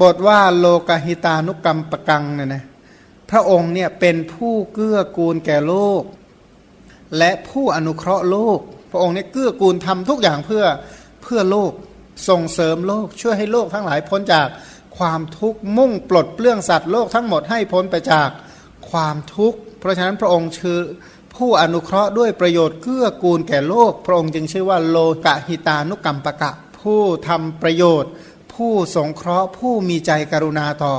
บทว่าโลกหิตานุกรรมประกังเนี่ยนะพระองค์เนี่ยเป็นผู้เกื้อกูลแก่โลก และผู้อนุเคราะห์โลก พระองค์เนี่ยเกื้อกูลทำทุกอย่างเพื่อเพื่อโลกส่งเสริมโลกช่วยให้โลกทั้งหลายพ้นจากความทุกข์มุ่งปลดเปลื้องสัตว์โลกทั้งหมดให้พ้นไปจากความทุกข์ เพราะฉะนั้นพระองค์ชื่อผู้อนุเคราะห์ด้วยประโยชน์เกื้อกูลแก่โลก พระองค์จึงชื่อว่าโลกะหิตานุกรรมปะกะ ผู้ทำประโยชน์ ผู้สงเคราะห์ผู้มีใจกรุณาต่อ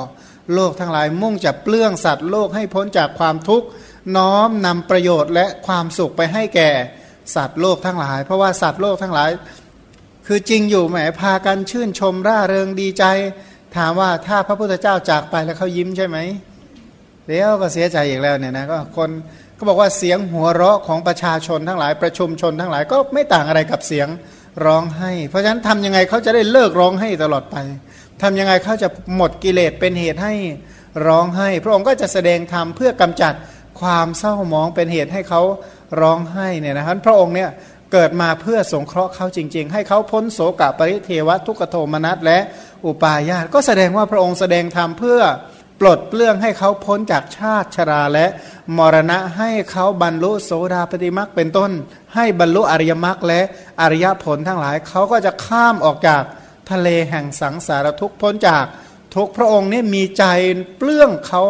โลกทั้งหลายมุ่งจะเปลื้องสัตว์โลกให้พ้นจากความทุกข์น้อมนำประโยชน์และความสุขไปให้แก่สัตว์โลกทั้งหลาย เพราะว่าสัตว์โลกทั้งหลาย คือจริงอยู่แหมพากันชื่นชมร่าเริงดีใจ ถามว่าถ้าพระพุทธเจ้าจากไปแล้วเขายิ้มใช่ไหมเดี๋ยวก็เสียใจอีกแล้วเนี่ยนะก็คนก็บอกว่าเสียงหัวเราะของประชาชนทั้งหลายประชุมชนทั้งหลายก็ไม่ต่างอะไรกับเสียง ร้องให้ เพราะฉะนั้นทำยังไงเขาจะได้เลิกร้องให้ตลอดไปทำยังไงเขาจะหมดกิเลสเป็นเหตุให้ร้องให้ พระองค์ก็จะแสดงธรรมเพื่อกำจัดความเศร้าหมองเป็นเหตุให้เขาร้องให้เนี่ยนะครับพระองค์เนี่ยเกิดมาเพื่อสงเคราะห์เขาจริง ๆ ให้เขาพ้นโสกะปริเทวทุกโทมนัสและอุปาญาตก็แสดงว่าพระองค์แสดงธรรมเพื่อ ปลดเปลื้องให้เขาพ้นจากชาติชราและมรณะให้เขาบรรลุโสดาปฏิมักเป็นต้น ให้บรรลุอริยมรรคและอริยผลทั้งหลาย เขาก็จะข้ามออกจากทะเลแห่งสังสารทุกข์พ้นจากทุกพระองค์นี่มีใจเปลื้องเขา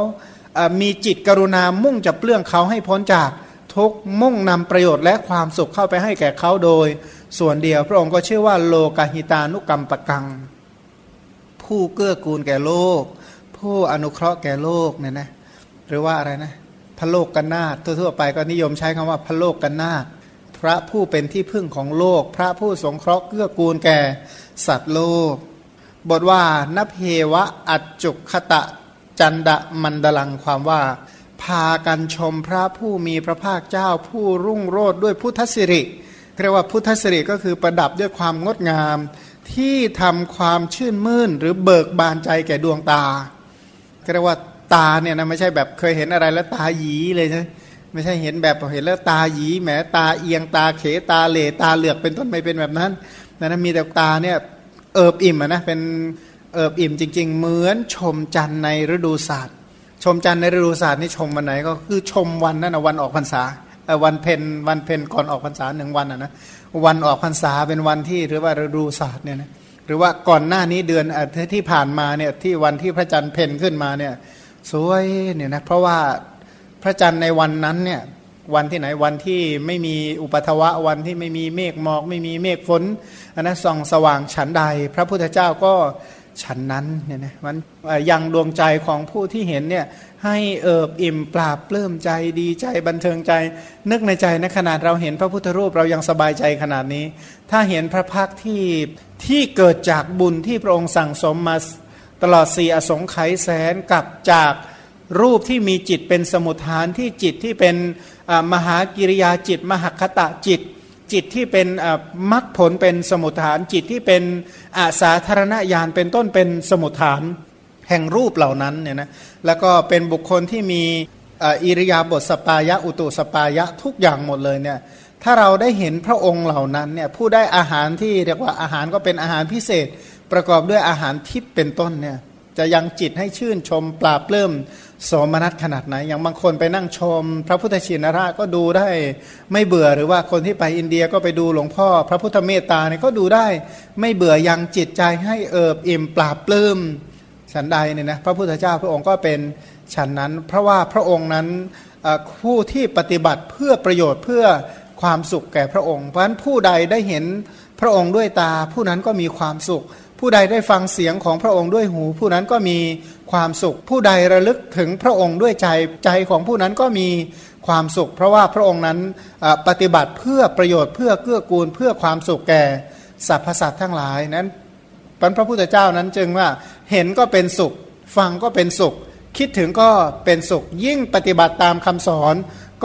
มีจิตกรุณามุ่งจะเปลื้องเขาให้พ้นจากทุกมุ่งนำประโยชน์และความสุขเข้าไปให้แก่เขาโดย ส่วนเดียวพระองค์ก็ชื่อว่าโลกาหิตานุกรรมปะกัง ผู้เกื้อกูลแก่โลก ผู้อนุเคราะห์แก่โลกเนี่ยนะหรือว่าอะไรนะพระโลกกันนาทั่วๆไปก็นิยมใช้คำว่าพระโลกกันนาพระผู้เป็นที่พึ่งของโลก พระผู้สงเคราะห์เกื้อกูลแก่สัตว์โลก บทว่านเพวะอัจจุคตะจันดะมันดลังความว่า พากันชมพระผู้มีพระภาคเจ้าผู้รุ่งโรดด้วยพุทธสิริเรียกว่าพุทธสิริก็คือประดับด้วยความงดงาม ที่ทำความชื่นมื่นหรือเบิกบานใจแก่ดวงตา เรียกว่าตาเนี่ยนะไม่ใช่แบบเคยเห็นอะไรแล้วตาหยีเลยใช่ไม่ใช่เห็นแบบเห็นแล้วตาหยีแหมตาเอียงตาเขตาเหลตาเหลือกเป็นต้นไม่เป็นแบบนั้นนะมีแต่ตาเนี่ยเอิบอิ่มนะเป็นเอิบอิ่มจริง ๆ เหมือนชมจันทร์ในฤดูศาสตร์ ชมจันทร์ในฤดูศาสตร์นี่ชมวันไหนก็คือชมวันนั้นนะวันออกพรรษาวันเพ็ญวันเพ็ญก่อนออกพรรษาหนึ่งวันอะนะวันออกพรรษาเป็นวันที่หรือว่าฤดูศาสตร์เนี่ยนะ หรือว่าก่อนหน้านี้เดือนที่ผ่านมาเนี่ยที่วันที่พระจันทร์เพ่นขึ้นมาเนี่ยสวยเนี่ยนะเพราะว่าพระจันทร์ในวันนั้นเนี่ยวันที่ไหนวันที่ไม่มีอุปทวะวันที่ไม่มีเมฆหมอก ไม่มีเมฆฝนอันนั้นส่องสว่างฉันใด พระพุทธเจ้าก็ ฉันนั้นเนี่ยนะมันยังดวงใจของผู้ที่เห็นเนี่ยให้เอิบอิ่มปราบปลื้มใจดีใจบันเทิงใจ นึกในใจนะขนาดเราเห็นพระพุทธรูปเรายังสบายใจขนาดนี้ ถ้าเห็นพระพักที่ที่เกิดจากบุญที่พระองค์สั่งสมมาตลอดสี่อสงไขยแสนกับจากรูปที่มีจิตเป็นสมุทฐานที่จิตที่เป็นมหากิริยาจิต มหคตะจิต จิตที่เป็นมรรคผลเป็นสมุทฐาน จิตที่เป็นอาสาธารณญาณเป็นต้นเป็นสมุทฐานแห่งรูปเหล่านั้นเนี่ยนะแล้วก็เป็นบุคคลที่มีอิริยาบถสปายะอุตุสปายะทุกอย่างหมดเลยเนี่ยถ้าเราได้เห็นพระองค์เหล่านั้นเนี่ยผู้ได้อาหารที่เรียกว่าอาหารก็เป็นอาหารพิเศษ ประกอบด้วยอาหารทิพย์เป็นต้นเนี่ยจะยังจิตให้ชื่นชมปราบเริ่ม สมนัตขนาดไหน อย่างบางคนไปนั่งชม พระพุทธชินราชก็ดูได้ไม่เบื่อหรือว่าคนที่ไปอินเดียก็ไปดูหลวงพ่อ พระพุทธเมตตาเนี่ยก็ดูได้ไม่เบื่อยังจิตใจให้เอิบอิ่มปราบปลื้มฉันใดเนี่ยนะพระพุทธเจ้าพระองค์ก็เป็นฉันนั้น เพราะว่าพระองค์นั้นผู้ที่ปฏิบัติเพื่อประโยชน์เพื่อความสุขแก่พระองค์ เพราะฉะนั้นผู้ใดได้เห็นพระองค์ด้วยตา ผู้นั้นก็มีความสุข ผู้ใดได้ฟังเสียงของพระองค์ด้วยหู ผู้นั้นก็มีความสุข ผู้ใดระลึกถึงพระองค์ด้วยใจใจของผู้นั้นก็มีความสุข เพราะว่าพระองค์นั้นปฏิบัติเพื่อประโยชน์เพื่อเกื้อกูล เพื่อความสุขแก่สรรพสัตว์ทั้งหลายนั้นพระพุทธเจ้านั้นจึงว่าเห็นก็เป็นสุข ฟังก็เป็นสุข คิดถึงก็เป็นสุข ยิ่งปฏิบัติตามคำสอน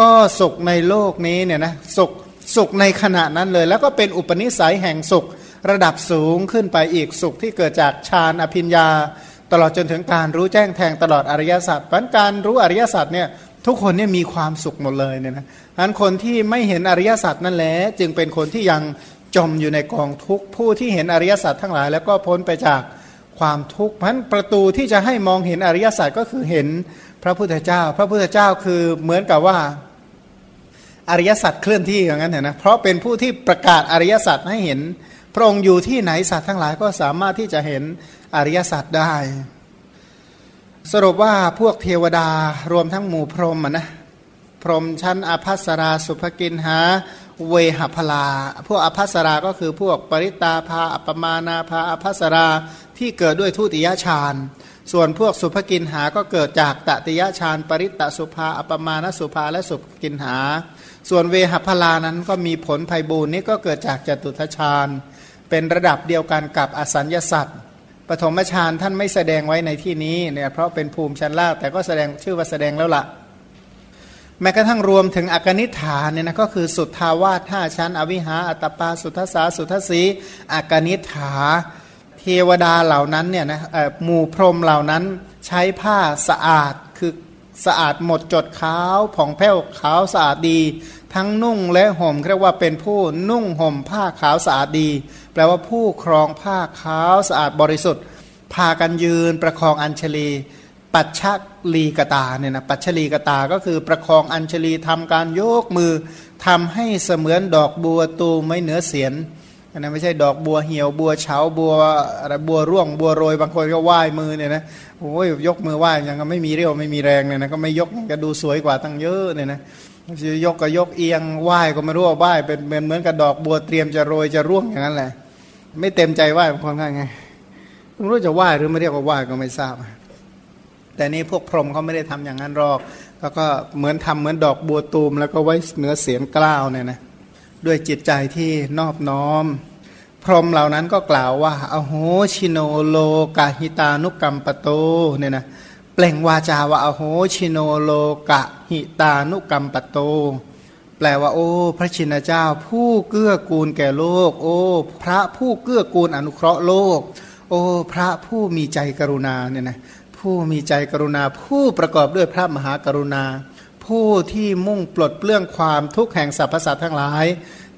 ก็สุขในโลกนี้เนี่ยนะสุขสุขในขณะนั้นเลย แล้วก็เป็นอุปนิสัยแห่งสุข ระดับสูงขึ้นไปอีกสุขที่เกิดจากฌานอภิญญา ตลอดจนถึงการรู้แจ้งแทงตลอดอริยสัจเพราะการรู้อริยสัจเนี่ยทุกคนเนี่ยมีความสุขหมดเลยเนี่ยนะอันคนที่ไม่เห็นอริยสัจนั่นแหละจึงเป็นคนที่ยังจมอยู่ในกองทุกข์ผู้ที่เห็นอริยสัจทั้งหลาย แล้วก็พ้นไปจากความทุกข์เพราะนั้นประตูที่จะให้มองเห็นอริยสัจก็คือเห็นพระพุทธเจ้า พระพุทธเจ้าคือเหมือนกับว่าอริยสัจเคลื่อนที่อย่างนั้นเห็นนะเพราะเป็นผู้ที่ประกาศอริยสัจให้เห็น พระองค์อยู่ที่ไหนสัตว์ทั้งหลายก็สามารถที่จะเห็นอริยสัจได้ สรุปว่าพวกเทวดารวมทั้งหมู่พรหมนะพรหมชั้นอภัสราสุภกินหาเวหพลา พวกอภัสราก็คือพวกปริตาภาอัปมานาภาอภัสราที่เกิดด้วยทุติยฌานส่วนพวกสุภกินหาก็เกิดจากตติยฌานปริตตสุภาอัปมาณสุภาและสุภกินหา ส่วนเวหพลานั้นก็มีผลภัยบูรณ์นี้ก็เกิดจากจตุทชาญ เป็นระดับเดียวกันกับอสัญญสัตว์ปฐมฌานท่านไม่แสดงไว้ในที่นี้เนี่ยเพราะเป็นภูมิชั้นล่างแต่ก็แสดงชื่อว่าแสดงแล้วละ่ะ แม้กระทั่งรวมถึงอกนิฐานเนี่ยนะก็คือสุทธาวาสห้าชั้น อวิหาอัตปาสุทธสาสุทธสีอกนิฐา เทวดาเหล่านั้นเนี่ยนะหมู่พรมเหล่านั้นใช้ผ้าสะอาดคือสะอาดหมดจดขาวผ่องแผ้วขาวสะอาดดี ทั้งนุ่งและห่มเรียกว่าเป็นผู้นุ่งห่มผ้าขาวสะอาดดี แปลว่าผู้ครองผ้าขาวสะอาดบริสุทธิ์ พากันยืนประคองอัญชลี ปัจฉลีกตาเนี่ยนะปัจฉลีกตาก็คือประคองอัญชลีทำการโยกมือทำให้เสมือนดอกบัวตูไม่เหนือเสียนอันนั้นไม่ใช่ดอกบัวเหี่ยวบัวเฉาบัวอะไรบัวร่วงบัวโรยบางคนก็ไหว้มือเนี่ยนะโอ้ยยกมือไหว้ยังก็ไม่มีเรี่ยวไม่มีแรงเนี่ยนะก็ไม่ยกก็ดูสวยกว่าตั้งเยอะเนี่ยนะ ยกก็ยกเอียงไหว้ก็ไม่รู้ว่าไหว้เป็นเหมือนเหมือนกับดอกบัวเตรียมจะโรยจะร่วงอย่างนั้นแหละ ไม่เต็มใจไหว้บางคนก็ไงไม่รู้จะไหว้หรือไม่เรียกว่าไหว้ก็ไม่ทราบ แต่นี่พวกพรหมเขาไม่ได้ทำอย่างนั้นหรอก แล้วก็เหมือนทำเหมือนดอกบัวตูม แล้วก็ไว้เนื้อเสียงกล้าวเนี่ยนะด้วยจิตใจที่นอบน้อม พรหมเหล่านั้นก็กล่าวว่าอโหชิโนโลกาหิตานุกรรมปโตเนี่ยนะ เปล่งวาจาว่าอโหชิโนโลกะหิตานุกรรมปโต แปลว่าโอ้ พระชินเจ้า ผู้เกื้อกูลแก่โลก โอ้ พระผู้เกื้อกูลอนุเคราะห์โลก โอ้ พระผู้มีใจกรุณาเนี่ยนะผู้มีใจกรุณา ผู้ประกอบด้วยพระมหากรุณา ผู้ที่มุ่งปลดเปลื้องความทุกข์แห่งสรรพสัตว์ทั้งหลาย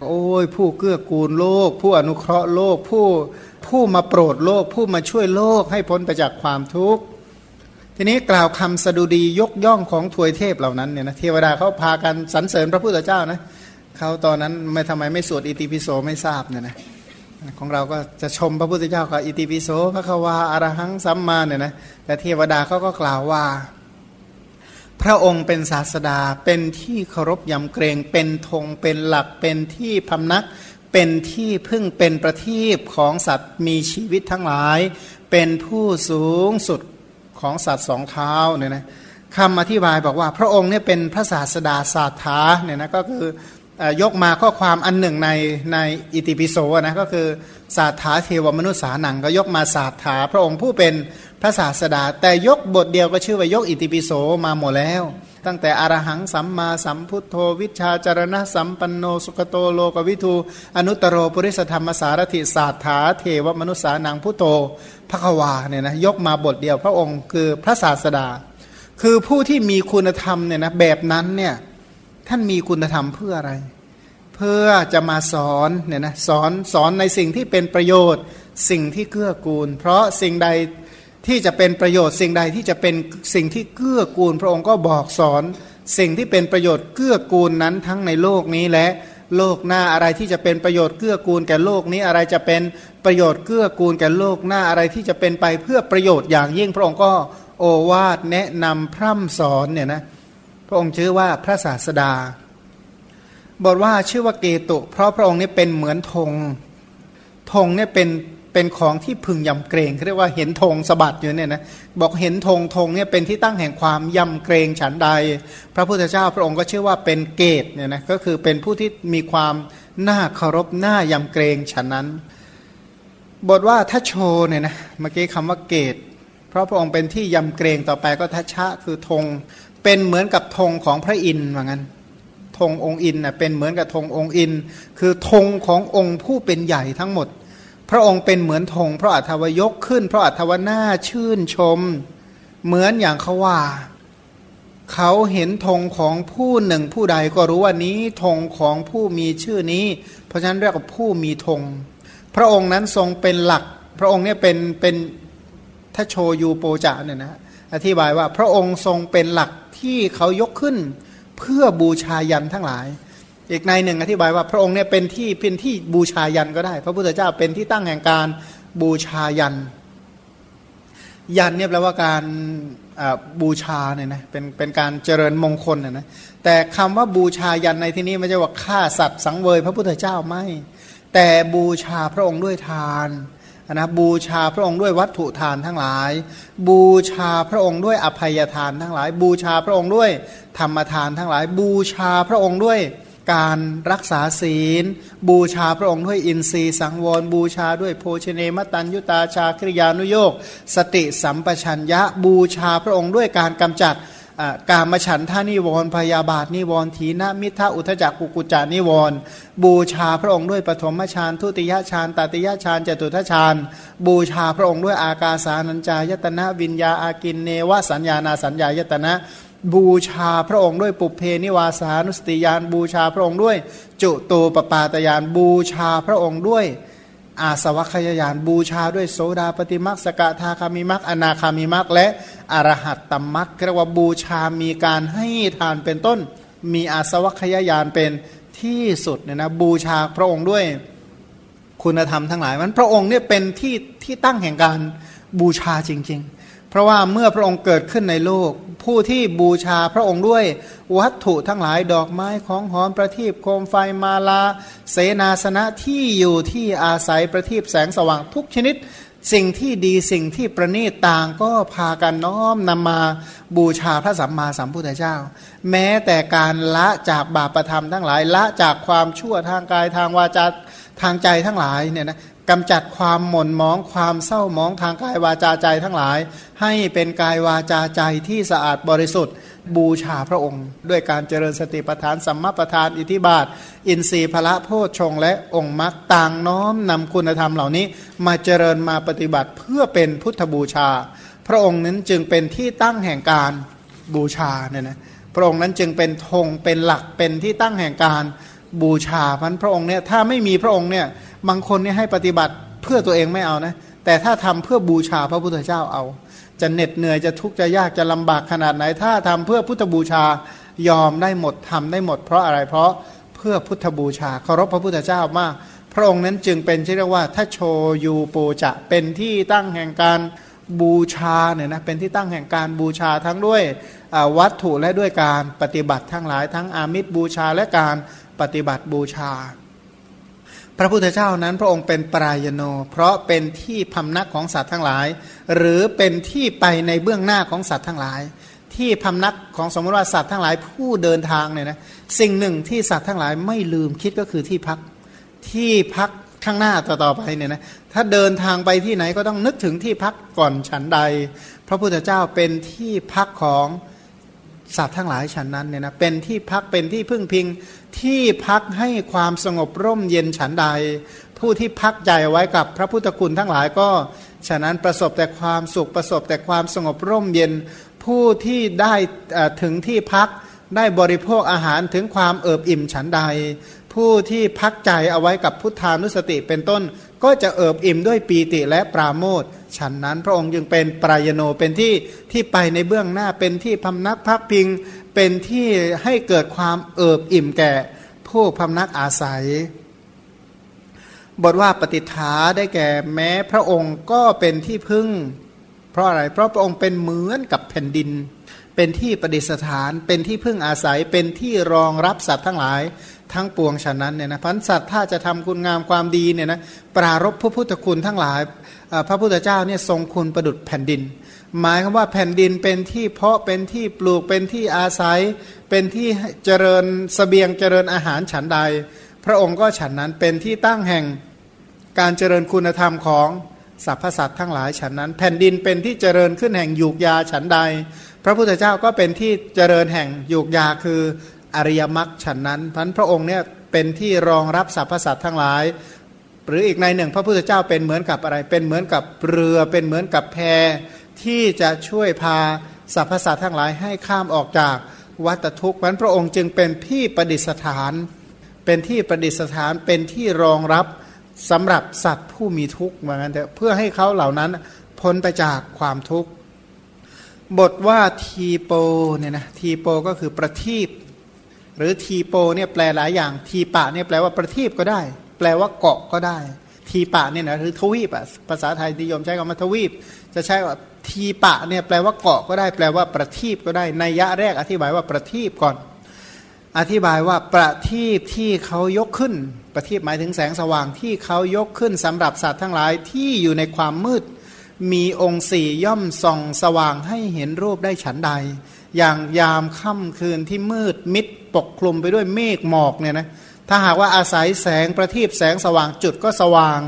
โอ้ย ผู้เกื้อกูลโลก ผู้อนุเคราะห์โลก ผู้ผู้มาโปรดโลก ผู้มาช่วยโลกให้พ้นไปจากความทุกข์ ทีนี้กล่าวคำสดุดียกย่องของถวยเทพเหล่านั้นเนี่ยนะเทวดาเขาพากันสรรเสริญพระพุทธเจ้านะเขาตอนนั้นไม่ทำไมไม่สวดอิติปิโสไม่ทราบเนี่ยนะของเราก็จะชมพระพุทธเจ้ากับอิติปิโสพระควาอารหังสัมมาเนี่ยนะแต่เทวดาเขาก็กล่าวว่า พระองค์เป็นศาสดาเป็นที่เคารพยำเกรงเป็นธงเป็นหลักเป็นที่พำนักเป็นที่พึ่งเป็นประทีปของสัตว์มีชีวิตทั้งหลาย เป็นผู้สูงสุด ของสัตว์สองเท้าเนี่ยนะคำอธิบายบอกว่าพระองค์เนี่ยเป็นพระศาสดาศาสถาเนี่ยนะก็คือยกมาข้อความอันหนึ่งในในอิติปิโสนะก็คือศาสถาเทวมนุษย์สาหนังก็ยกมาศาสถาพระองค์ผู้เป็นพระศาสดา แต่ยกบทเดียวก็ชื่อว่ายกอิติปิโสมาหมดแล้ว ตั้งแต่อรหังสัมมาสัมพุทโธ วิชาจารณะสัมปันโนสุขโตโลกวิทูอนุตตรโรปุริสธรรมสารถิศาสถาเทวมนุษย์สานังพุทโธ พระควาเนี่ยนะยกมาบทเดียวพระองค์คือพระศาสดา คือผู้ที่มีคุณธรรมเนี่ยนะแบบนั้นเนี่ยท่านมีคุณธรรมเพื่ออะไร เพื่อจะมาสอนเนี่ยนะสอนสอนในสิ่งที่เป็นประโยชน์สิ่งที่เกื้อกูล เพราะสิ่งใดที่จะเป็นประโยชน์สิ่งใดที่จะเป็นสิ่งที่เกื้อกูล พระองค์ก็บอกสอนสิ่งที่เป็นประโยชน์เกื้อกูลนั้นทั้งในโลกนี้และ โลกหน้าอะไรที่จะเป็นประโยชน์เกื้อกูลแก่โลกนี้อะไรจะเป็นประโยชน์เกื้อกูลแก่โลกหน้าอะไรที่จะเป็นไปเพื่อประโยชน์อย่างยิ่งพระองค์ก็โอวาทแนะนำพร่ำสอนเนี่ยนะพระองค์ชื่อว่าพระศาสดาบอกว่าชื่อว่าเกตุ เพราะพระองค์นี้เป็นเหมือนธงธงเนี่ยเป็น เป็นของที่พึงยำเกรงเรียกว่าเห็นธงสะบัดอยู่เนี่ยนะบอกเห็นธงธงเนี่ยเป็นที่ตั้งแห่งความยำเกรงฉันใด พระพุทธเจ้าพระองค์ก็ชื่อว่าเป็นเกตเนี่ยนะก็คือเป็นผู้ที่มีความน่าเคารพน่ายำเกรงฉันนั้น บทว่าทัชโชเนี่ยนะเมื่อกี้คำว่าเกต เพราะพระองค์เป็นที่ยำเกรงต่อไปก็ทัชชะคือธงเป็นเหมือนกับธงของพระอินทร์ว่างั้นธงองค์อินน่ะเป็นเหมือนกับธงองค์อิน คือธงขององค์ผู้เป็นใหญ่ทั้งหมด พระองค์เป็นเหมือนธงเพราะอัธวยกขึ้นเพราะอัธวนาชื่นชม เหมือนอย่างเขาว่า เขาเห็นธงของผู้หนึ่งผู้ใดก็รู้ว่านี้ธงของผู้มีชื่อนี้ เพราะฉะนั้นเรียกว่าผู้มีธงพระองค์นั้นทรงเป็นหลัก พระองค์เนี่ยเป็นเป็นถ้าโชยูโปจะเนี่ยนะอธิบายว่าพระองค์ทรงเป็นหลักที่เขายกขึ้น เพื่อบูชายันทั้งหลาย อีกในหนึ่งอธิบายว่าพระองค์เนี่ยเป็นที่เป็นที่บูชายันก็ได้ พระพุทธเจ้าเป็นที่ตั้งแห่งการบูชายัน ยันเนี่ยแปลว่าการบูชาเนี่ยนะเป็นเป็นการเจริญมงคลนะนะแต่คำว่าบูชายันในที่นี้ไม่ใช่ว่าฆ่าสัตว์สังเวยพระพุทธเจ้าไม่ แต่บูชาพระองค์ด้วยทานนะบูชาพระองค์ด้วยวัตถุทานทั้งหลาย บูชาพระองค์ด้วยอภัยทานทั้งหลาย บูชาพระองค์ด้วยธรรมทานทั้งหลาย บูชาพระองค์ด้วย การรักษาศีล บูชาพระองค์ด้วยอินทรีย์สังวร บูชาด้วยโภชเนมตัญยุตาชาคริยานุโยกสติสัมปชัญญะบูชาพระองค์ด้วยการกำจัดการมฉันท่านิวรพยาบาทนิวรทีนมิทะอุทจักกุกุจานิวรบูชาพระองค์ด้วยปฐมฌานทุติยฌานตติยฌานจตุทฌานบูชาพระองค์ด้วยอากาสานัญจายตนะวิญญาอากินเนวสัญญานาสัญญายตนะ บูชาพระองค์ด้วยปุเพนิวาสานุสติยานบูชาพระองค์ด้วย จุตูปปาตยานบูชาพระองค์ด้วย อาสวัคยายานบูชาด้วยโสดาปฏิมักสกทาคามิมักอนาคามิมักและอรหัตตมักเรียกว่าบูชามีการให้ทานเป็นต้น มีอาสวัคยายานเป็นที่สุดเนี่ยนะบูชาพระองค์ด้วยคุณธรรมทั้งหลายมันพระองค์เนี่ยเป็นที่ที่ตั้งแห่งการบูชาจริง ๆ เพราะว่าเมื่อพระองค์เกิดขึ้นในโลก ผู้ที่บูชาพระองค์ด้วยวัตถุทั้งหลายดอกไม้ของหอมประทีปโคมไฟมาลา เสนาสนะที่อยู่ที่อาศัยประทีปแสงสว่างทุกชนิด สิ่งที่ดีสิ่งที่ประณีตต่างก็พากันน้อมนำมาบูชาพระสัมมาสัมพุทธเจ้า แม้แต่การละจากบาปธรรมทั้งหลายละจากความชั่วทางกายทางวาจาทางใจทั้งหลายเนี่ยนะ กำจัดความหม่นมองความเศร้ามองทางกายวาจาใจทั้งหลาย ให้เป็นกายวาจาใจที่สะอาดบริสุทธิ์ บูชาพระองค์ ด้วยการเจริญสติปัฏฐานสัมมาปัฏฐานอิทิบาท อินทรีย์พระโพชฌงและองค์มรรคต่างน้อมนำคุณธรรมเหล่านี้ มาเจริญมาปฏิบัติเพื่อเป็นพุทธบูชา พระองค์นั้นจึงเป็นที่ตั้งแห่งการบูชาเนี่ยนะพระองค์นั้นจึงเป็นธงเป็นหลักเป็นที่ตั้งแห่งการบูชาพันพระองค์เนี่ยถ้าไม่มีพระองค์เนี่ย บางคนเนี่ยให้ปฏิบัติเพื่อตัวเองไม่เอานะ แต่ถ้าทำเพื่อบูชาพระพุทธเจ้าเอา จะเหน็ดเหนื่อยจะทุกข์จะยากจะลำบากขนาดไหน ถ้าทำเพื่อพุทธบูชายอมได้หมดทำได้หมด เพราะอะไรเพราะเพื่อพุทธบูชาเคารพพระพุทธเจ้ามาก พระองค์นั้นจึงเป็นที่เรียกว่าถ้าโชยูโปจะเป็นที่ตั้งแห่งการบูชาเนี่ยนะเป็นที่ตั้งแห่งการบูชาทั้งด้วยวัตถุและด้วยการปฏิบัติทั้งหลายทั้งอามิตรบูชาและการปฏิบัติบูชา พระพุทธเจ้านั้นพระองค์เป็นปรายโน เพราะเป็นที่พำนักของสัตว์ทั้งหลาย หรือเป็นที่ไปในเบื้องหน้าของสัตว์ทั้งหลาย ที่พำนักของสมมติว่าสัตว์ทั้งหลายผู้เดินทางเนี่ยนะสิ่งหนึ่งที่สัตว์ทั้งหลายไม่ลืมคิดก็คือที่พักที่พักข้างหน้าต่อๆไปเนี่ยนะถ้าเดินทางไปที่ไหนก็ต้องนึกถึงที่พักก่อนฉันใด พระพุทธเจ้าเป็นที่พักของ สัตว์ทั้งหลายฉันนั้นเนี่ยนะเป็นที่พักเป็นที่พึ่งพิงที่พักให้ความสงบร่มเย็นฉันใด ผู้ที่พักใจไว้กับพระพุทธคุณทั้งหลายก็ฉะนั้นประสบแต่ความสุขประสบแต่ความสงบร่มเย็น ผู้ที่ได้ถึงที่พักได้บริโภคอาหารถึงความเอิบอิ่มฉันใด ผู้ที่พักใจเอาไว้กับพุทธานุสติเป็นต้น ก็จะเอิบอิ่มด้วยปีติและปราโมทฉันนั้นพระองค์จึงเป็นปรายโนเป็นที่ที่ไปในเบื้องหน้าเป็นที่พำนักพักพิง เป็นที่ให้เกิดความเอิบอิ่มแก่ ผู้พำนักอาศัย บทว่าปฏิฐาได้แก่แม้พระองค์ก็เป็นที่พึ่ง เพราะอะไรเพราะพระองค์เป็นเหมือนกับแผ่นดิน เป็นที่ประดิษฐาน เป็นที่พึ่งอาศัยเป็นที่รองรับสัตว์ทั้งหลาย ทั้งปวงฉะนั้นเนี่ยนะพันสัตว์ถ้าจะทำคุณงามความดีเนี่ยนะปรารบพระพุทธคุณทั้งหลายพระพุทธเจ้าเนี่ยทรงคุณประดุดแผ่นดิน หมายคือว่าแผ่นดินเป็นที่เพาะเป็นที่ปลูกเป็นที่อาศัย เป็นที่เจริญสเสบียงเจริญอาหารฉันใด พระองค์ก็ฉันนั้นเป็นที่ตั้งแห่งการเจริญคุณธรรมของสรรพสัตว์ทั้งหลายฉันนั้น แผ่นดินเป็นที่เจริญขึ้นแห่งยูกยาฉันใด พระพุทธเจ้าก็เป็นที่เจริญแห่งยูกยาคือ อริยมรรคฉันนั้นพันพระองค์เนี่ยเป็นที่รองรับสรรพสัตว์ทั้งหลาย หรืออีกในหนึ่ง พระพุทธเจ้าเป็นเหมือนกับอะไร เป็นเหมือนกับเรือเป็นเหมือนกับแพที่จะช่วยพาสรรพสัตว์ทั้งหลายให้ข้ามออกจากวัฏทุกข์นั้นพระองค์จึงเป็นที่ประดิษฐาน เป็นที่ประดิษฐานเป็นที่รองรับสำหรับสัตว์ผู้มีทุกข์เหมือนกันเพื่อให้เขาเหล่านั้นพ้นไปจากความทุกข์บทว่าทีโปเนี่ยนะทีโปก็คือประทีป หรือทีโปเนี่ยแปลหลายอย่าง ทีปะเนี่ยแปลว่าประทีปก็ได้ แปลว่าเกาะก็ได้ ทีปะเนี่ยนะหรือทวีปอะภาษาไทยนิยมใช้คำว่าทวีป จะใช้ว่าทีปะเนี่ยแปลว่าเกาะก็ได้ แปลว่าประทีปก็ได้ในยะแรกอธิบายว่าประทีปก่อน อธิบายว่าประทีปที่เขายกขึ้น ประทีปหมายถึงแสงสว่างที่เขายกขึ้นสำหรับสัตว์ทั้งหลายที่อยู่ในความมืด มีองค์สี่ย่อมส่องสว่างให้เห็นรูปได้ฉันใด อย่างยามค่ำคืนที่มืดมิด ปกคลุมไปด้วยเมฆหมอกเนี่ยนะถ้าหากว่าอาศัยแสงประทีปแสงสว่างจุดก็สว่าง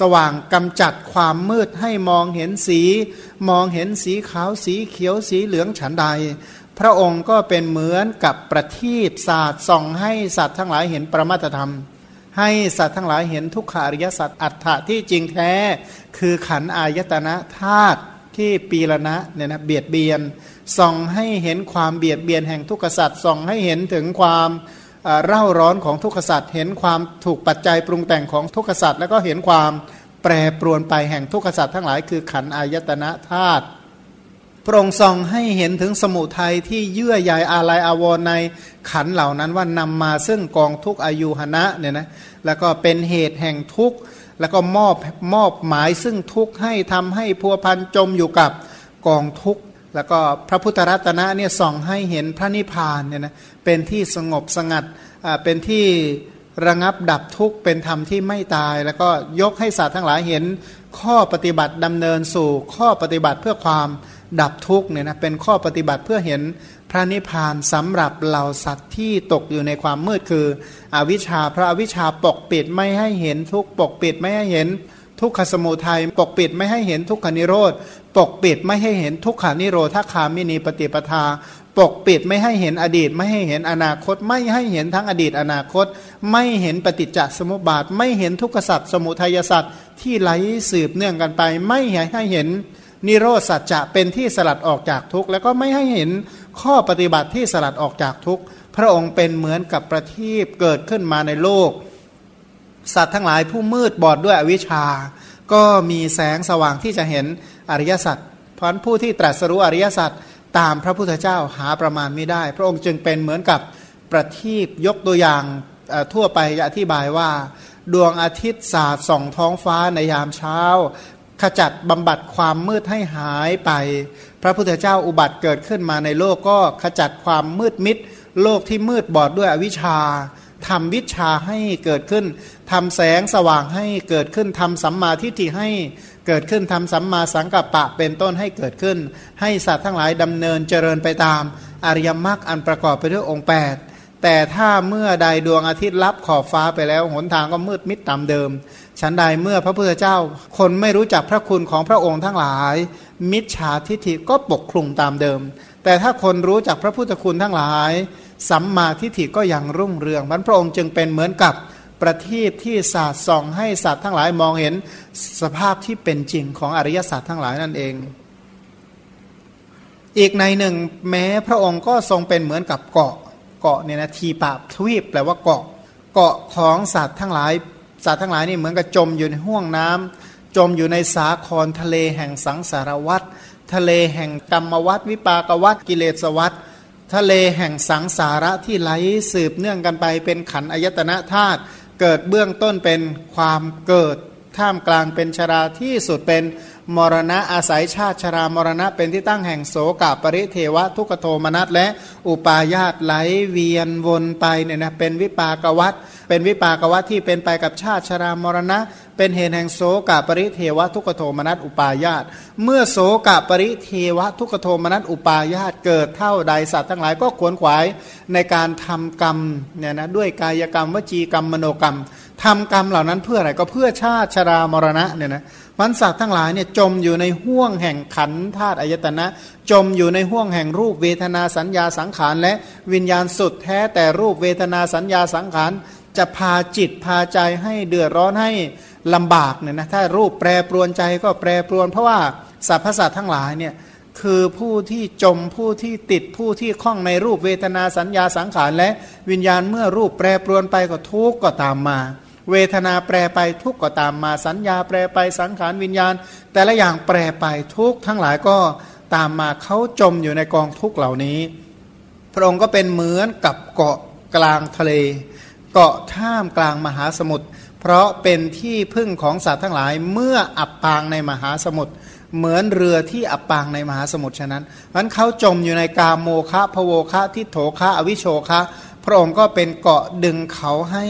สว่างกำจัดความมืดให้มองเห็นสี มองเห็นสีขาวสีเขียวสีเหลืองฉันใด พระองค์ก็เป็นเหมือนกับประทีปศาสตร์ส่องให้สัตว์ทั้งหลายเห็นประมาตธรรม ให้สัตว์ทั้งหลายเห็นทุกขาริยสัตว์อัฏฐะที่จริงแท้ คือขันอายตนะธาตุที่ปีละนะเนี่ยนะเบียดเบียน ส่องให้เห็นความเบียดเบียนแห่งทุกขสัตว์ส่องให้เห็นถึงความเร่าร้อนของทุกขสัตว์เห็นความถูกปัจจัยปรุงแต่งของทุกขสัตว์แล้วก็เห็นความแปรปรวนไปแห่งทุกขสัตว์ทั้งหลายคือขันอายตนะธาตุพระองค์ทรงให้เห็นถึงสมุทัยที่เยื่อใยอาลัยอาวรในขันเหล่านั้นว่านำมาซึ่งกองทุกอายุหณะเนี่ยนะแล้วก็เป็นเหตุแห่งทุกข์แล้วก็มอบมอบหมายซึ่งทุกข์ให้ทำให้พัวพันจมอยู่กับกองทุกข์ แล้วก็พระพุทธรัตนะเนี่ยส่องให้เห็นพระนิพพานเนี่ยนะเป็นที่สงบสงัดเป็นที่ระงับดับทุกข์เป็นธรรมที่ไม่ตาย แล้วก็ยกให้สัตว์ทั้งหลายเห็นข้อปฏิบัติดำเนินสู่ข้อปฏิบัติเพื่อความดับทุกข์เนี่ยนะเป็นข้อปฏิบัติเพื่อเห็นพระนิพพานสำหรับเหล่าสัตว์ที่ตกอยู่ในความมืดคือ อวิชชาพระอวิชชาปกปิดไม่ให้เห็นทุกปกปิดไม่ให้เห็นทุกขสมุทัยปกปิดไม่ให้เห็นทุกขนิโรธ ปกปิดไม่ให้เห็นทุกขานิโรธคามินีปฏิปทา ปกปิดไม่ให้เห็นอดีต ไม่ให้เห็นอนาคต ไม่ให้เห็นทั้งอดีตอนาคต ไม่เห็นปฏิจจสมุปบาท ไม่เห็นทุกขสัตว์สมุทัยสัตว์ที่ไหลสืบเนื่องกันไป ไม่ให้เห็นนิโรธสัจจะเป็นที่สลัดออกจากทุกข์แล้วก็ไม่ให้เห็นข้อปฏิบัติที่สลัดออกจากทุกข์พระองค์เป็นเหมือนกับประทีปเกิดขึ้นมาในโลก สัตว์ทั้งหลายผู้มืดบอดด้วยอวิชชา ก็มีแสงสว่างที่จะเห็น อริยสัจเพราะผู้ที่ตรัสรู้อริยสัจตามพระพุทธเจ้าหาประมาณไม่ได้ พระองค์จึงเป็นเหมือนกับประทีปยกตัวอย่างทั่วไปอธิบายว่า ดวงอาทิตย์สาดส่องท้องฟ้าในยามเช้า ขจัดบำบัดความมืดให้หายไป พระพุทธเจ้าอุบัติเกิดขึ้นมาในโลกก็ขจัดความมืดมิด โลกที่มืดบอดด้วยอวิชชาทำวิชาให้เกิดขึ้นทำแสงสว่างให้เกิดขึ้นทำสัมมาทิฏฐิให้ เกิดขึ้นทำสัมมาสังกัปปะเป็นต้นให้เกิดขึ้น ให้สัตว์ทั้งหลายดำเนินเจริญไปตาม อริยมรรคอันประกอบไปด้วยองค์ 8 แต่ถ้าเมื่อใดดวงอาทิตย์ลับขอบฟ้าไปแล้วหนทางก็มืดมิดตามเดิมฉันใดเมื่อพระพุทธเจ้า คนไม่รู้จักพระคุณของพระองค์ทั้งหลาย มิจฉาทิฏฐิก็ปกคลุมตามเดิม แต่ถ้าคนรู้จักพระพุทธคุณทั้งหลาย สัมมาทิฏฐิก็ยังรุ่งเรืองมันพระองค์จึงเป็นเหมือนกับ ประทีปที่ศาสาดส่องให้สัตว์ทั้งหลายมองเห็นสภาพที่เป็นจริงของอริยสัจทั้งหลายนั่นเอง อีกในหนึ่ง แม้พระองค์ก็ทรงเป็นเหมือนกับเกาะเกาะเนี่ยนะทีปาบทวีปแปลว่าเกาะเกาะของสัตว์ทั้งหลายสัตว์ทั้งหลายนี่เหมือนกับจมอยู่ในห่วงน้ำจมอยู่ในสาครทะเลแห่งสังสารวัตรทะเลแห่งกรรมวัตวิปากวัตกิเลสวัตทะเลแห่งสังสาระที่ไหลสืบเนื่องกันไปเป็นขันอายตนะธาตุ เกิดเบื้องต้นเป็นความเกิด ท่ามกลางเป็นชราที่สุดเป็นมรณะอาศัยชาติชรามรณะเป็นที่ตั้งแห่งโสกปริเทวะ ทุกโทมนัสและอุปาญาตไหลเวียนวนไปเนี่ยนะเป็นวิปากวัตเป็นวิปากวัตที่เป็นไปกับชาติชรามรณะ เป็นเหตุแห่งโสกปริเทวะทุกโทมนัสอุปาญาต เมื่อโสกปริเทวะทุกโทมนัสอุปาญาตเกิดเท่าใดสัตว์ทั้งหลายก็ขวนขวายในการทำกรรมเนี่ยนะด้วยกายกรรมวจีกรรมมโนกรรมทำกรรมเหล่านั้นเพื่ออะไรก็เพื่อชาติชรามรณะเนี่ยนะมันสัตว์ทั้งหลายเนี่ยจมอยู่ในห่วงแห่งขันธาตุอายตนะ จมอยู่ในห่วงแห่งรูปเวทนาสัญญาสังขารและวิญญาณสุดแท้แต่รูปเวทนาสัญญาสังขารจะพาจิตพาใจให้เดือดร้อนให้ ลำบากเนี่ยนะถ้ารูปแปรปรวนใจก็แปรปรวน เพราะว่าสรรพสัตว์ทั้งหลายเนี่ยคือผู้ที่จมผู้ที่ติดผู้ที่คล้องในรูปเวทนาสัญญาสังขารและวิญญาณเมื่อรูปแปรปรวนไปก็ทุกข์ก็ตามมา เวทนาแปรไปทุกข์ก็ตามมา สัญญาแปรไปสังขารวิญญาณ แต่ละอย่างแปรไปทุกข์ทั้งหลายก็ตามมาเขาจมอยู่ในกองทุกข์เหล่านี้ พระองค์ก็เป็นเหมือนกับเกาะกลางทะเล เกาะท่ามกลางมหาสมุทร เพราะเป็นที่พึ่งของสัตว์ทั้งหลายเมื่ออับปางในมหาสมุทรเหมือนเรือที่อับปางในมหาสมุทรฉะนั้นมันเขาจมอยู่ในกาโมคะพโวคะทิโถคะอวิโชคะพระองค์ก็เป็นเกาะดึงเขาให้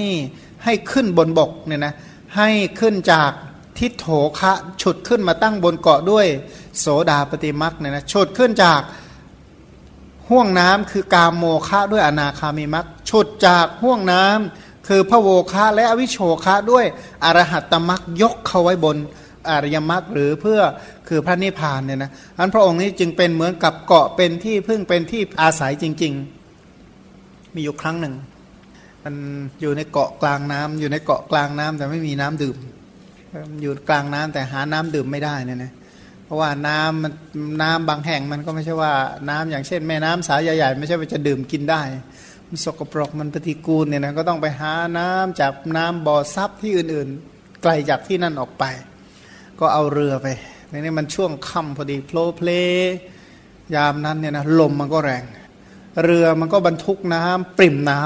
ให้ขึ้นบนบกเนี่ยนะให้ขึ้นจากทิโถคะฉุดขึ้นมาตั้งบนเกาะด้วย โสดาปฏิมักเนี่ยนะฉุดขึ้นจากห่วงน้ำคือกาโมคะด้วยอนาคามิมักฉุดจากห่วงน้ำ คือพระโวคะและอวิโชคะด้วยอรหัตตมักยกเขาไว้บนอริยมรรคหรือเพื่อคือพระนิพพานเนี่ยนะอันพระองค์นี้จึงเป็นเหมือนกับเกาะเป็นที่พึ่งเป็นที่อาศัยจริง ๆ มีอยู่ครั้งหนึ่ง มันอยู่ในเกาะกลางน้ำอยู่ในเกาะกลางน้ำแต่ไม่มีน้ำดื่ม อยู่กลางน้ำแต่หาน้ำดื่มไม่ได้เนี่ยนะเพราะว่าน้ำมันน้ำบางแห่งมันก็ไม่ใช่ว่าน้ำอย่างเช่น แม่น้ำสายใหญ่ๆไม่ใช่ว่าจะดื่มกินได้ สกปรกมันปฏิกูลเนี่ยนะก็ต้องไปหาน้ำจากน้ำบ่อซับที่อื่นๆ ไกลจากที่นั่นออกไป ก็เอาเรือไปในนี้มันช่วงค่ำพอดีโผล่เพลยามนั้นเนี่ยนะลมมันก็แรง เรือมันก็บรรทุกน้ำปริ่มน้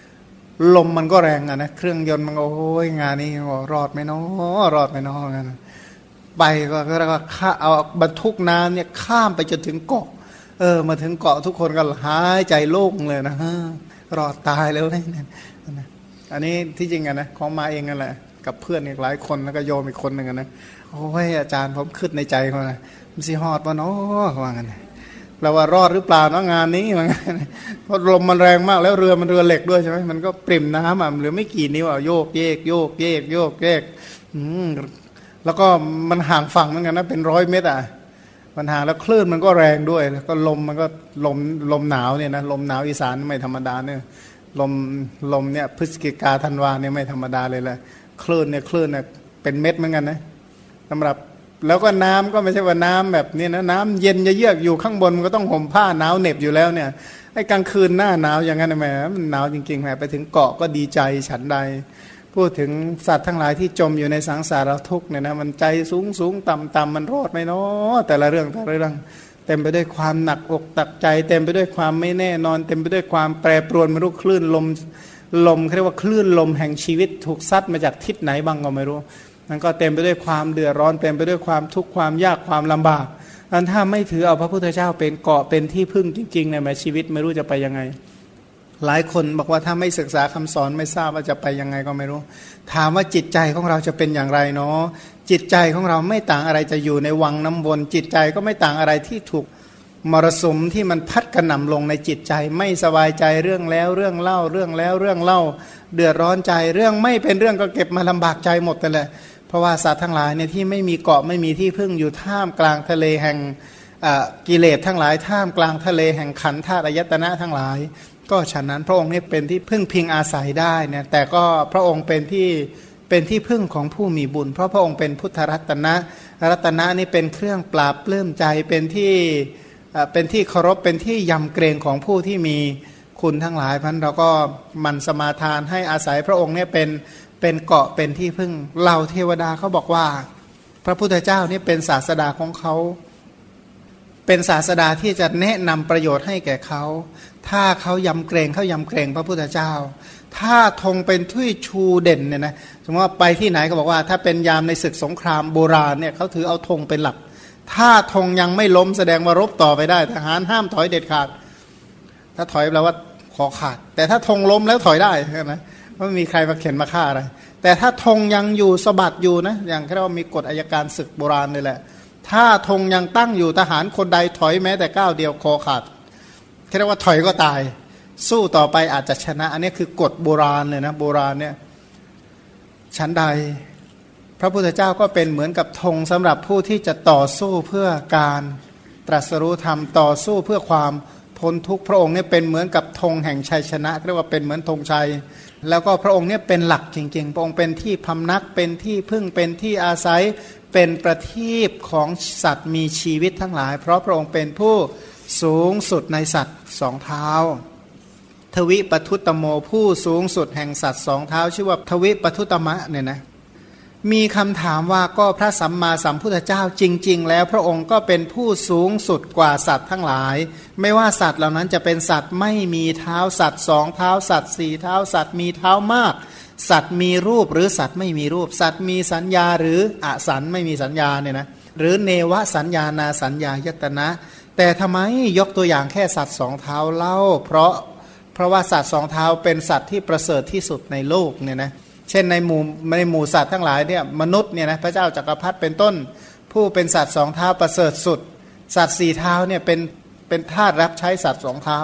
ำลมมันก็แรงอะนะเครื่องยนต์มันโอ้ยงานนี้รอดไหมเนาะรอดไหมเนาะกันไปก็ก็ข้าเอาบรรทุกน้ำเนี่ยข้ามไปจนถึงเกาะ เออ มาถึงเกาะทุกคนก็หายใจโล่งเลยนะฮะรอดตายแล้วนี่อันนี้ที่จริงอะนะของมาเองกันแหละกับเพื่อนอีกหลายคนแล้วก็โยมอีกคนหนึ่งนะโอ้ยอาจารย์ผมขึ้นในใจเขานะมันสิฮอดวะเนาะว่างั้นเราว่ารอดหรือเปล่าเนาะงานนี้มันเพราะลมมันแรงมากแล้วเรือมันเรือเหล็กด้วยใช่ไหมมันก็ปริ่มน้ำอะหรือไม่กี่นิ้วอะโยกเยกโยกเยกโยกเยกอืมแล้วก็มันห่างฝั่งเหมือนกันนะเป็นร้อยเมตรอะ มันห่างแล้วคลื่นมันก็แรงด้วย แล้วก็ลมมันก็ลมลมหนาวเนี่ยนะลมหนาวอีสานไม่ธรรมดาเนี่ยลมลมเนี่ยพฤศจิกาธันวาเนี่ยไม่ธรรมดาเลยแหละคลื่นเนี่ยคลื่นเนี่ยเป็นเม็ดเหมือนกันนะสำหรับแล้วก็น้ำก็ไม่ใช่ว่าน้ำแบบนี้นะน้ำเย็นเยือกอยู่ข้างบนมันก็ต้องห่มผ้าหนาวเหน็บอยู่แล้วเนี่ยไอ้กลางคืนหน้าหนาวอย่างนั้นแหมมันหนาวจริงๆแหมไปถึงเกาะก็ดีใจฉันใด พูดถึงสัตว์ทั้งหลายที่จมอยู่ในสังสารทุกเนี่ยนะมันใจสูงสูงต่ำต่ำมันรอดไหมเนาะแต่ละเรื่องแต่ละเรื่อง เต็มไปด้วยความหนักอกตักใจ เต็มไปด้วยความไม่แน่นอน เต็มไปด้วยความแปรปรวนไม่รู้คลื่นลมลมเรียกว่าคลื่นลมแห่งชีวิตถูกซัดมาจากทิศไหนบ้างก็ไม่รู้มันก็เต็มไปด้วยความเดือดร้อนเต็มไปด้วยความทุกข์ความยากความลำบากอันถ้าไม่ถือเอาพระพุทธเจ้าเป็นเกาะเป็นที่พึ่งจริงๆในชีวิตไม่รู้จะไปยังไง หลายคนบอกว่าถ้าไม่ศึกษาคำสอนไม่ทราบว่าจะไปยังไงก็ไม่รู้ ถามว่าจิตใจของเราจะเป็นอย่างไรเนาะจิตใจของเราไม่ต่างอะไรจะอยู่ในวังน้ำวนจิตใจก็ไม่ต่างอะไรที่ถูกมรสุมที่มันพัดกระหน่ำลงในจิตใจ ไม่สบายใจเรื่องแล้วเรื่องเล่าเรื่องแล้วเรื่องเล่า เดือดร้อนใจเรื่องไม่เป็นเรื่องก็เก็บมาลำบากใจหมดแต่แหละเพราะว่าสัตว์ทั้งหลายเนี่ยที่ไม่มีเกาะไม่มีที่พึ่งอยู่ท่ามกลางทะเลแห่งกิเลสทั้งหลายท่ามกลางทะเลแห่งขันธาตุอายตนะทั้งหลาย ก็ฉะนั้นพระองค์นี่เป็นที่พึ่งพิงอาศัยได้เนี่ยแต่ก็พระองค์เป็นที่เป็นที่พึ่งของผู้มีบุญ เพราะพระองค์เป็นพุทธรัตนะรัตนะนี่เป็นเครื่องปราบปลื้มใจเป็นที่เป็นที่เคารพเป็นที่ยำเกรงของผู้ที่มีคุณทั้งหลายพันเราก็มันสมาทานให้อาศัยพระองค์เนี่ยเป็นเป็นเกาะเป็นที่พึ่งเหล่าเทวดาเขาบอกว่า พระพุทธเจ้านี่เป็นศาสดาของเขา เป็นศาสดาที่จะแนะนำประโยชน์ให้แก่เขา ถ้าเขายำเกรงเขายำเกรงพระพุทธเจ้า ถ้าธงเป็นทุยชูเด่นเนี่ยนะสมมติว่าไปที่ไหนก็บอกว่า ถ้าเป็นยามในศึกสงครามโบราณเนี่ยเขาถือเอาธงเป็นหลัก ถ้าธงยังไม่ล้มแสดงว่ารบต่อไปได้ ทหารห้ามถอยเด็ดขาด ถ้าถอยแปลว่าขอขาด แต่ถ้าธงล้มแล้วถอยได้นะไม่มีใครมาเข็นมาฆ่าอะไร แต่ถ้าธงยังอยู่สะบัดอยู่นะอย่างที่เรามีกฎอายการศึกโบราณเลยแหละ ถ้าธงยังตั้งอยู่ทหารคนใดถอยแม้แต่ก้าวเดียวคอขาดเรียกว่าถอยก็ตาย สู้ต่อไปอาจจะชนะ อันนี้คือกฎโบราณเลยนะโบราณเนี่ยชั้นใด พระพุทธเจ้าก็เป็นเหมือนกับธงสำหรับผู้ที่จะต่อสู้เพื่อการตรัสรู้ธรรมต่อสู้เพื่อความพ้นทุกข์พระองค์เนี่ยเป็นเหมือนกับธงแห่งชัยชนะเรียกว่าเป็นเหมือนธงชัย แล้วก็พระองค์เนี่ยเป็นหลักจริงๆ พระองค์เป็นที่พำนักเป็นที่พึ่งเป็นที่อาศัย เป็นประทีปของสัตว์มีชีวิตทั้งหลาย เพราะพระองค์เป็นผู้สูงสุดในสัตว์สองเท้า ทวิปทุตโมผู้สูงสุดแห่งสัตว์สองเท้า ชื่อว่าทวิปทุตมะเนี่ยนะมีคำถามว่าก็พระสัมมาสัมพุทธเจ้าจริง ๆ แล้วพระองค์ก็เป็นผู้สูงสุดกว่าสัตว์ทั้งหลาย ไม่ว่าสัตว์เหล่านั้นจะเป็นสัตว์ไม่มีเท้าสัตว์สองเท้าสัตว์สี่เท้าสัตว์มีเท้ามาก สัตว์มีรูปหรือสัตว์ไม่มีรูป สัตว์มีสัญญาหรืออสันไม่มีสัญญาเนี่ยนะหรือเนวสัญญานาสัญญายตนะ แต่ทำไมยกตัวอย่างแค่สัตว์สองเท้าเล่า เพราะเพราะว่าสัตว์สองเท้าเป็นสัตว์ที่ประเสริฐที่สุดในโลกเนี่ยนะเช่นในหมู่ในหมู่สัตว์ทั้งหลายเนี่ยมนุษย์เนี่ยนะพระเจ้าจักรพรรดิเป็นต้น ผู้เป็นสัตว์สองเท้าประเสริฐสุด สัตว์สี่เท้าเนี่ยเป็นเป็นทาสรับใช้สัตว์สองเท้า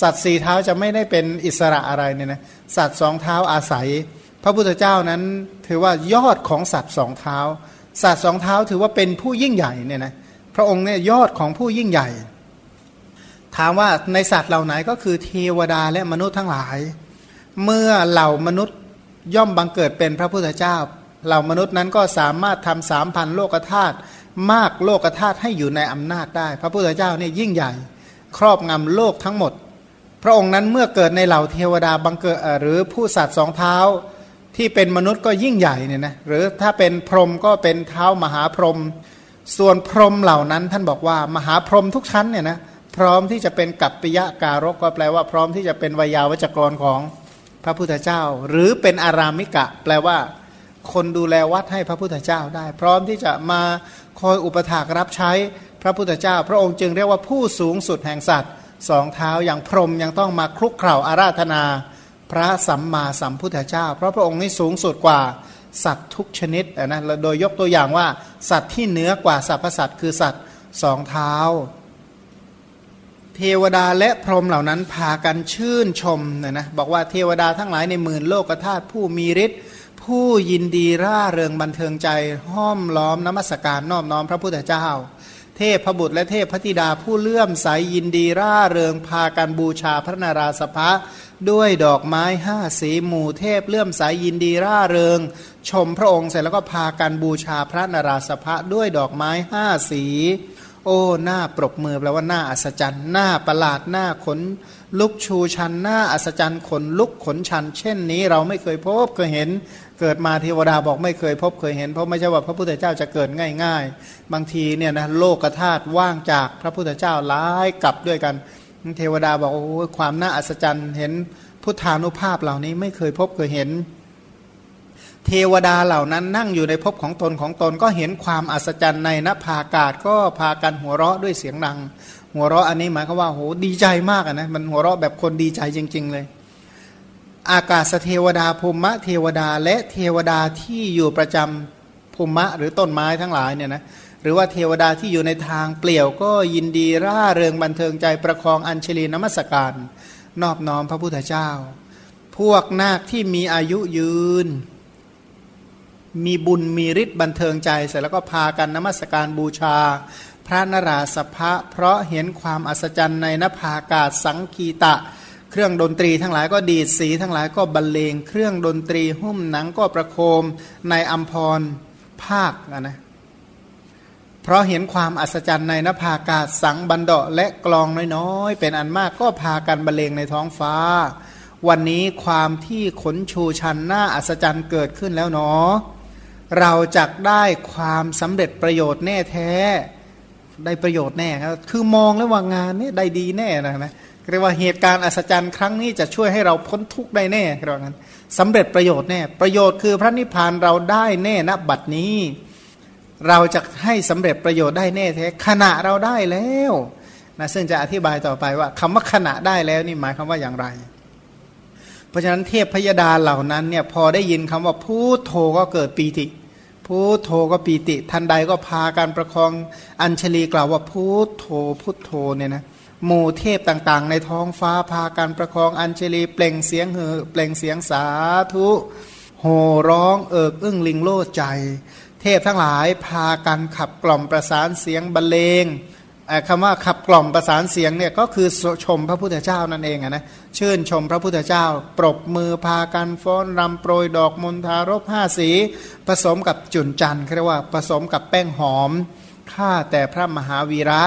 สัตว์สี่เท้าจะไม่ได้เป็นอิสระอะไรเนี่ยนะ สัตว์สองเท้าอาศัย พระพุทธเจ้านั้นถือว่ายอดของสัตว์สองเท้า สัตว์สองเท้าถือว่าเป็นผู้ยิ่งใหญ่เนี่ยนะพระองค์เนี่ยยอดของผู้ยิ่งใหญ่ ถามว่าในสัตว์เหล่าไหนก็คือเทวดาและมนุษย์ทั้งหลาย เมื่อเหล่ามนุษย์ย่อมบังเกิดเป็นพระพุทธเจ้า เหล่ามนุษย์นั้นก็สามารถทำสามพันโลกธาตุมากโลกธาตุให้อยู่ในอำนาจได้ พระพุทธเจ้าเนี่ยยิ่งใหญ่ ครอบงำโลกทั้งหมด พระองค์นั้นเมื่อเกิดในเหล่าเทวดาบังเกิดหรือผู้สัตว์สองเท้าที่เป็นมนุษย์ก็ยิ่งใหญ่เนี่ยนะหรือถ้าเป็นพรหมก็เป็นเท้ามหาพรหมส่วนพรหมเหล่านั้นท่านบอกว่ามหาพรหมทุกชั้นเนี่ยนะพร้อมที่จะเป็นกัปปิยะการกก็แปลว่าพร้อมที่จะเป็นวยาวจกรของพระพุทธเจ้า หรือเป็นอารามิกะ แปลว่า คนดูแลวัดให้พระพุทธเจ้าได้ พร้อมที่จะมาคอยอุปถากรับใช้พระพุทธเจ้า พระองค์จึงเรียกว่าผู้สูงสุดแห่งสัตว์ สองเท้าอย่างพรหมยังต้องมาคลุกเข่าอาราธนา พระสัมมาสัมพุทธเจ้า เพราะพระองค์นี้สูงสุดกว่าสัตว์ทุกชนิดนะโดยยกตัวอย่างว่า สัตว์ที่เหนือกว่าสรรพสัตว์คือสัตว์สองเท้า เทวดาและพรหมเหล่านั้นพากันชื่นชมนะนะบอกว่าเทวดาทั้งหลายในหมื่นโลกธาตุผู้มีฤทธิ์ผู้ยินดีร่าเริงบันเทิงใจห้อมล้อมนมัสการนอบน้อมพระพุทธเจ้า เทพบุตรและเทพพธิดาผู้เลื่อมใสยยินดีร่าเริงพากันบูชาพระนาราสภะด้วยดอกไม้ห้าสีหมู่เทพเลื่อมใสยยินดีร่าเริง ชมพระองค์เสร็จแล้วก็พากันบูชาพระนาราสภะด้วยดอกไม้ห้าสี โอ้หน้าปรบมือแปลว่าหน้าอัศจรรย์หน้าประหลาดหน้าขน ลุกชูชันหน้าอัศจรรย์ขนลุกขนชัน เช่นนี้เราไม่เคยพบเคยเห็น เกิดมาเทวดาบอกไม่เคยพบเคยเห็น เพราะไม่ใช่ว่าพระพุทธเจ้าจะเกิดง่าย ๆ บางทีเนี่ยนะโลกธาตุว่างจากพระพุทธเจ้าหลายกลับด้วยกัน เทวดาบอกโอ้ความน่าอัศจรรย์เห็นพุทธานุภาพเหล่านี้ไม่เคยพบเคยเห็น เทวดาเหล่านั้นนั่งอยู่ในภพของตนของตนก็เห็นความอัศจรรย์ในนภาอากาศก็พากันหัวเราะด้วยเสียงดัง หัวเราะอันนี้หมายความว่าโหดีใจมากนะมันหัวเราะแบบคนดีใจจริง ๆ เลย อากาศเทวดาภูมิเทวดาและเทวดาที่อยู่ประจำภูมิหรือต้นไม้ทั้งหลายเนี่ยนะหรือว่าเทวดาที่อยู่ในทางเปลี่ยวก็ยินดีร่าเริงบันเทิงใจประคองอัญชลีนมัสการ นอบน้อมพระพุทธเจ้า พวกนาคที่มีอายุยืน มีบุญมีฤทธิ์บันเทิงใจเสร็จแล้วก็พากันนมัสการบูชา พระนราสภะเพราะเห็นความอัศจรรย์ในนภาอากาศสังคีตะ เครื่องดนตรีทั้งหลายก็ดีดสีทั้งหลายก็บรรเลง เครื่องดนตรีหุ้มหนังก็ประโคมในอัมพรภาคนะนะเพราะเห็นความอัศจรรย์ในนภาอากาศสังบันเดาะและกลองน้อยๆ เป็นอันมากก็พากันบรรเลงในท้องฟ้า วันนี้ความที่ขนชูชันหน้าอัศจรรย์เกิดขึ้นแล้วเนาะเราจะได้ความสำเร็จประโยชน์แน่แท้ ได้ประโยชน์แน่ครับคือมองแล้วว่างานนี้ได้ดีแน่นะนะ เรียกว่าเหตุการณ์อัศจรรย์ครั้งนี้จะช่วยให้เราพ้นทุกข์ได้แน่ครับงั้นสำเร็จประโยชน์แน่ประโยชน์คือพระนิพพานเราได้แน่ณบัดนี้ เราจะให้สำเร็จประโยชน์ได้แน่แท้ขณะเราได้แล้วนะซึ่งจะอธิบายต่อไปว่าคำว่าขณะได้แล้วนี่หมายคำว่าอย่างไร เพราะฉะนั้นเทพพยดาเหล่านั้นเนี่ยพอได้ยินคำว่าพูดโทก็เกิดปีติพุทโธก็ปีติ ทันใดก็พาการประคองอัญชลีกล่าวว่าพุทโธพุทโธเนี่ยนะ หมู่เทพต่างๆ ในท้องฟ้าพาการประคองอัญชลีเปล่งเสียงเหือเปล่งเสียงสาธุโห่ร้องเอิกอึ้งลิงโลดใจ เทพทั้งหลายพากันขับกล่อมประสานเสียงบรรเลงคำว่าขับกล่อมประสานเสียงเนี่ยก็คือชมพระพุทธเจ้านั่นเองนะชื่นชมพระพุทธเจ้า ปรบมือพากันฟ้อนรำโปรยดอกมณฑารบห้าสี ผสมกับจุนจันทร์เรียกว่าผสมกับแป้งหอมข้าแต่พระมหาวีระ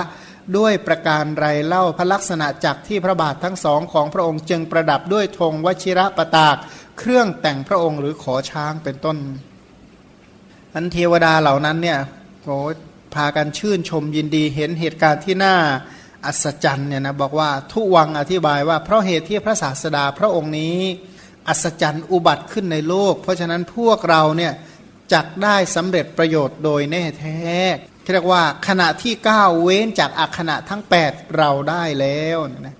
ด้วยประการไรเล่าพระลักษณะจากที่พระบาททั้งสองของพระองค์จึงประดับด้วยธงวชิระประตาก เครื่องแต่งพระองค์หรือขอช้างเป็นต้น อันเทวดาเหล่านั้นเนี่ยโอ้พากันชื่นชมยินดีเห็นเหตุการณ์ที่น่าอัศจรรย์เนี่ยนะบอกว่าทุวังอธิบายว่าเพราะเหตุที่พระศาสดาพระองค์นี้ อัศจรรย์อุบัติขึ้นในโลก เพราะฉะนั้นพวกเราเนี่ยจักได้สำเร็จประโยชน์โดยแน่แท้ เรียกว่าขณะที่ก้าวเว้นจากอักขณะทั้ง 8 เราได้แล้วนะ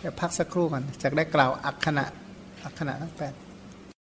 เดี๋ยวพักสักครู่ก่อนจะได้กล่าวอักขณะอักขณะทั้ง8